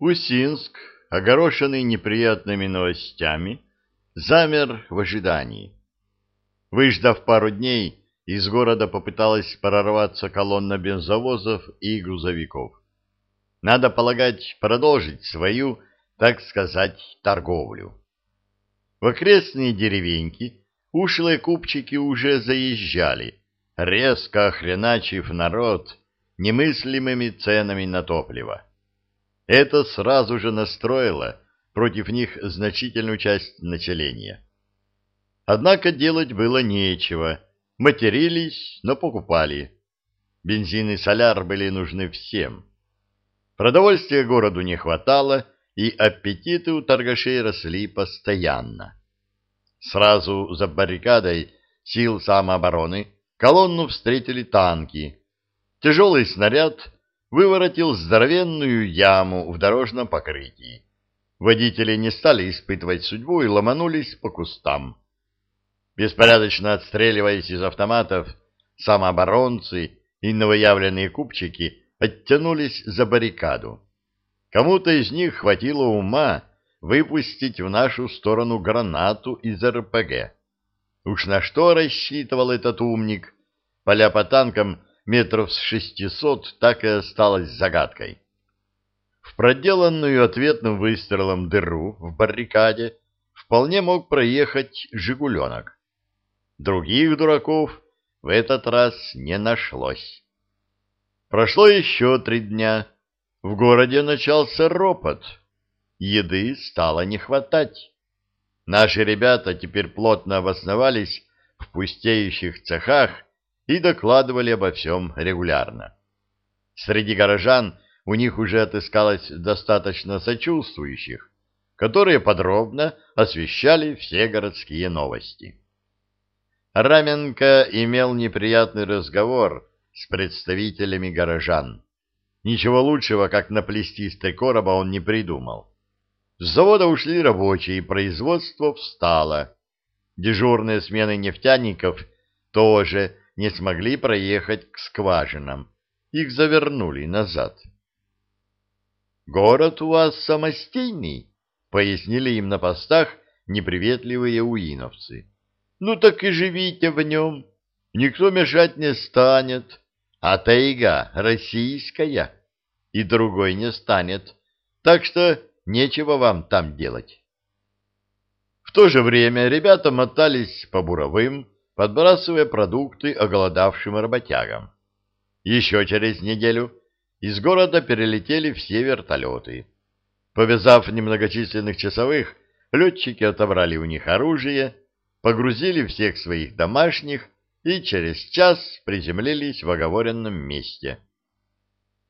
Усинск, огорошенный неприятными новостями, замер в ожидании. Выждав пару дней, из города попыталась прорваться колонна бензовозов и грузовиков. Надо полагать, продолжить свою, так сказать, торговлю. В окрестные деревеньки ушлые купчики уже заезжали, резко охреначив народ немыслимыми ценами на топливо. Это сразу же настроило против них значительную часть населения. Однако делать было нечего. Матерились, но покупали. Бензин и соляр были нужны всем. Продовольствия городу не хватало, и аппетиты у торгашей росли постоянно. Сразу за баррикадой сил самообороны колонну встретили танки. Тяжелый снаряд выворотил здоровенную яму в дорожном покрытии. Водители не стали испытывать судьбу и ломанулись по кустам. Беспорядочно отстреливаясь из автоматов, самооборонцы и новоявленные купчики оттянулись за баррикаду. Кому-то из них хватило ума выпустить в нашу сторону гранату из РПГ. Уж на что рассчитывал этот умник, поля по танкам метров с шестисот так и осталась загадкой. В проделанную ответным выстрелом дыру в баррикаде вполне мог проехать «Жигуленок». Других дураков в этот раз не нашлось. Прошло еще три дня. В городе начался ропот. Еды стало не хватать. Наши ребята теперь плотно обосновались в пустеющих цехах и докладывали обо всем регулярно. Среди горожан у них уже отыскалось достаточно сочувствующих, которые подробно освещали все городские новости. Раменко имел неприятный разговор с представителями горожан. Ничего лучшего, как наплести из короба, он не придумал. С завода ушли рабочие, и производство встало. Дежурные смены нефтяников тоже не смогли проехать к скважинам. Их завернули назад. «Город у вас самостийный», — пояснили им на постах неприветливые уиновцы. «Ну так и живите в нем. Никто мешать не станет. А тайга российская, и другой не станет. Так что нечего вам там делать». В то же время ребята мотались по буровым, подбрасывая продукты оголодавшим работягам. Еще через неделю из города перелетели все вертолеты. Повязав немногочисленных часовых, летчики отобрали у них оружие, погрузили всех своих домашних и через час приземлились в оговоренном месте.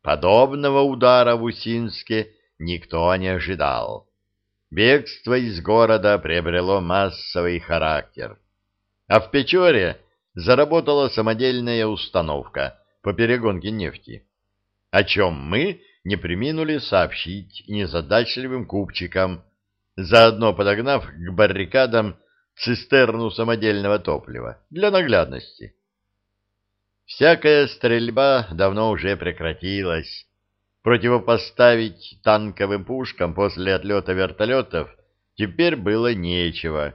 Подобного удара в Усинске никто не ожидал. Бегство из города приобрело массовый характер а в Печоре заработала самодельная установка по перегонке нефти, о чем мы не приминули сообщить незадачливым купчикам, заодно подогнав к баррикадам цистерну самодельного топлива для наглядности. Всякая стрельба давно уже прекратилась. Противопоставить танковым пушкам после отлета вертолетов теперь было нечего.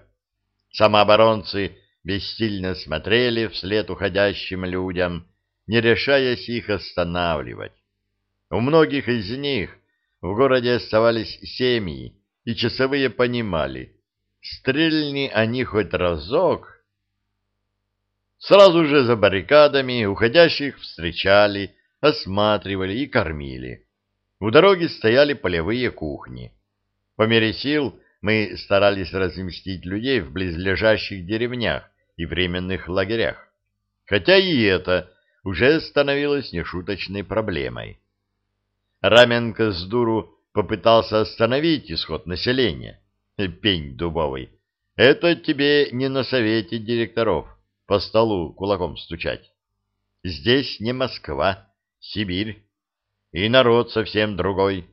Самооборонцы бессильно смотрели вслед уходящим людям, не решаясь их останавливать. У многих из них в городе оставались семьи, и часовые понимали, стрельни они хоть разок. Сразу же за баррикадами уходящих встречали, осматривали и кормили. У дороги стояли полевые кухни. По мере сил мы старались разместить людей в близлежащих деревнях, и временных лагерях. Хотя и это уже становилось нешуточной проблемой. Раменко с дуру попытался остановить исход населения. Пень дубовый. Это тебе не на совете директоров по столу кулаком стучать. Здесь не Москва, Сибирь, и народ совсем другой.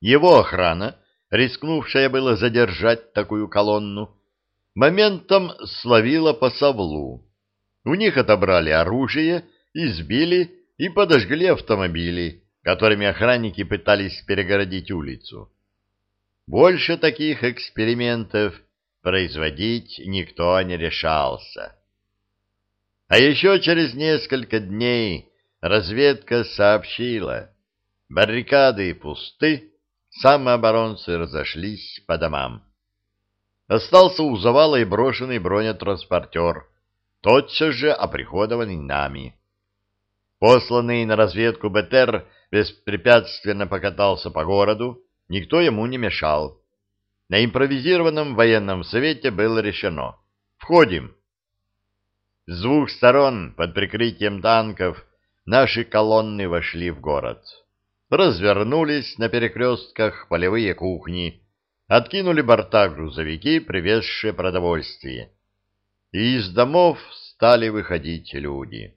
Его охрана, рискнувшая было задержать такую колонну, моментом словила по саблу. У них отобрали оружие, избили и подожгли автомобили, которыми охранники пытались перегородить улицу. Больше таких экспериментов производить никто не решался. А еще через несколько дней разведка сообщила, баррикады пусты, самооборонцы разошлись по домам. Остался у завала и брошенный бронетранспортер, тотчас же оприходованный нами. Посланный на разведку БТР беспрепятственно покатался по городу, никто ему не мешал. На импровизированном военном совете было решено. Входим. С двух сторон, под прикрытием танков, наши колонны вошли в город. Развернулись на перекрестках полевые кухни, откинули борта грузовики, привезшие продовольствие. И из домов стали выходить люди.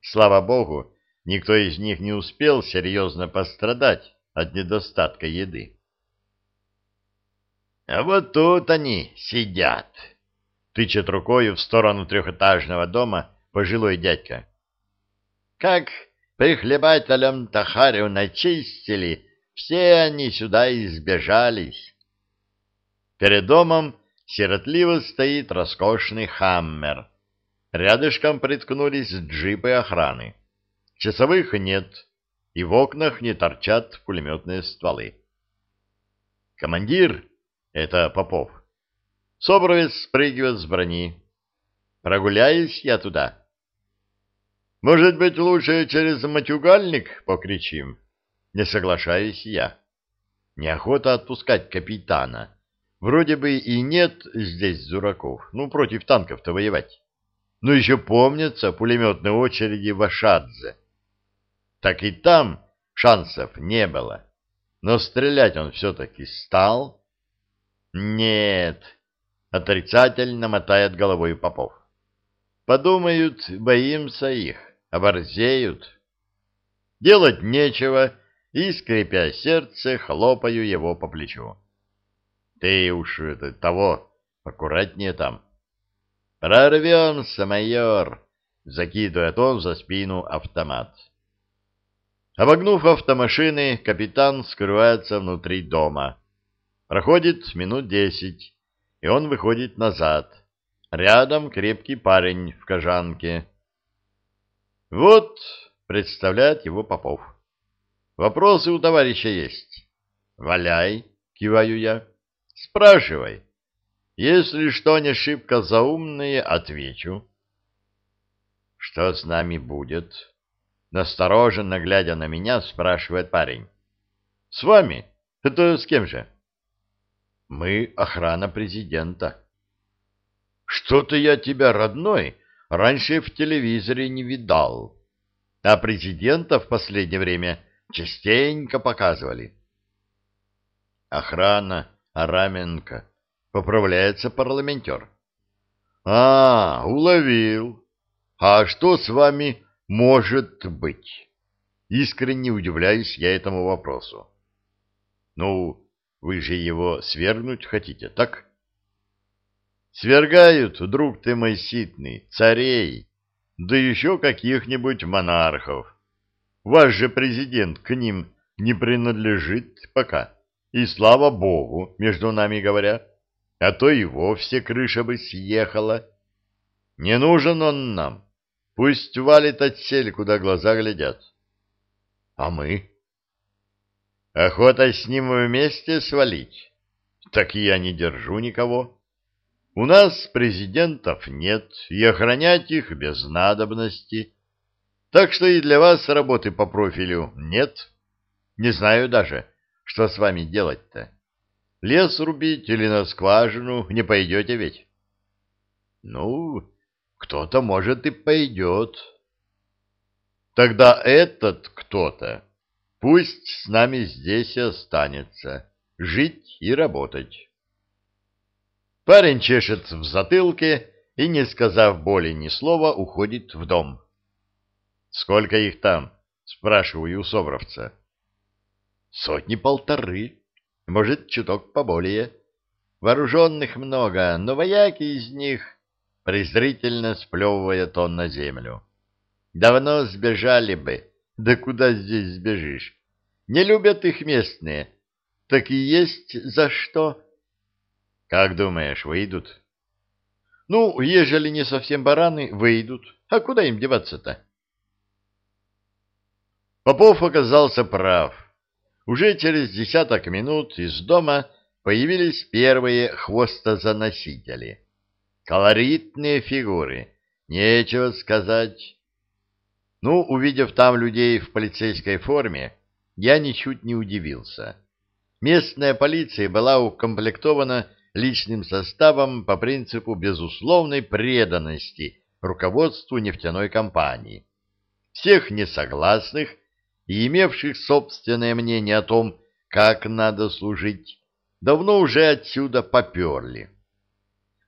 Слава богу, никто из них не успел серьезно пострадать от недостатка еды. — А вот тут они сидят, — тычет рукой в сторону трехэтажного дома пожилой дядька. — Как прихлебателям Тахарю начистили, все они сюда избежались. Перед домом сиротливо стоит роскошный хаммер. Рядышком приткнулись джипы охраны. Часовых нет, и в окнах не торчат пулеметные стволы. Командир это Попов. Собровец спрыгивает с брони. Прогуляюсь я туда. Может быть, лучше через матюгальник покричим? Не соглашаюсь я. Неохота отпускать капитана. Вроде бы и нет здесь дураков. Ну, против танков-то воевать. Но еще помнятся пулеметные очереди в Ашадзе. Так и там шансов не было. Но стрелять он все-таки стал. Нет, отрицательно мотает головой Попов. Подумают, боимся их, оборзеют. Делать нечего, и, скрипя сердце, хлопаю его по плечу. Ты уж это, того, аккуратнее там. Прорвемся, майор, закидывает он за спину автомат. Обогнув автомашины, капитан скрывается внутри дома. Проходит минут десять, и он выходит назад. Рядом крепкий парень в кожанке. Вот, представляет его Попов. Вопросы у товарища есть. Валяй, киваю я. Спрашивай. Если что не шибко заумное, отвечу. Что с нами будет? Настороженно глядя на меня, спрашивает парень. С вами? Это с кем же? Мы охрана президента. Что-то я тебя, родной, раньше в телевизоре не видал. А президента в последнее время частенько показывали. Охрана Араменко. Поправляется парламентер. А, уловил. А что с вами может быть? Искренне удивляюсь я этому вопросу. Ну, вы же его свергнуть хотите, так? Свергают, друг ты мой ситный, царей, да еще каких-нибудь монархов. Ваш же президент к ним не принадлежит пока. И слава богу, между нами говоря, а то и вовсе крыша бы съехала. Не нужен он нам. Пусть валит отсель, куда глаза глядят. А мы? Охота с ним вместе свалить? Так я не держу никого. У нас президентов нет, и охранять их без надобности. Так что и для вас работы по профилю нет. Не знаю даже, что с вами делать-то. Лес рубить или на скважину не пойдете ведь? Ну, кто-то, может, и пойдет. Тогда этот кто-то Пусть с нами здесь и останется, жить и работать. Парень чешет в затылке и, не сказав боли ни слова, уходит в дом. «Сколько их там?» — спрашиваю у Собровца. «Сотни-полторы, может, чуток поболее. Вооруженных много, но вояки из них...» презрительно сплевывая тон на землю. «Давно сбежали бы» Да куда здесь сбежишь? Не любят их местные. Так и есть за что. Как думаешь, выйдут? Ну, ежели не совсем бараны, выйдут. А куда им деваться-то? Попов оказался прав. Уже через десяток минут из дома появились первые хвостозаносители. Колоритные фигуры, нечего сказать. Ну, увидев там людей в полицейской форме, я ничуть не удивился. Местная полиция была укомплектована личным составом по принципу безусловной преданности руководству нефтяной компании. Всех несогласных и имевших собственное мнение о том, как надо служить, давно уже отсюда поперли.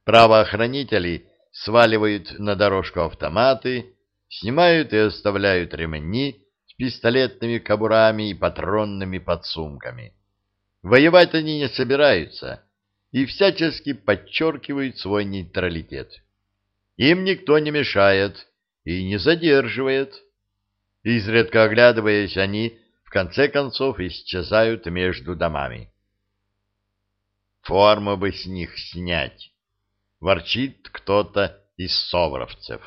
Правоохранители сваливают на дорожку автоматы, снимают и оставляют ремни с пистолетными кобурами и патронными подсумками. Воевать они не собираются и всячески подчеркивают свой нейтралитет. Им никто не мешает и не задерживает. Изредка оглядываясь, они в конце концов исчезают между домами. Форму бы с них снять, ворчит кто-то из совровцев.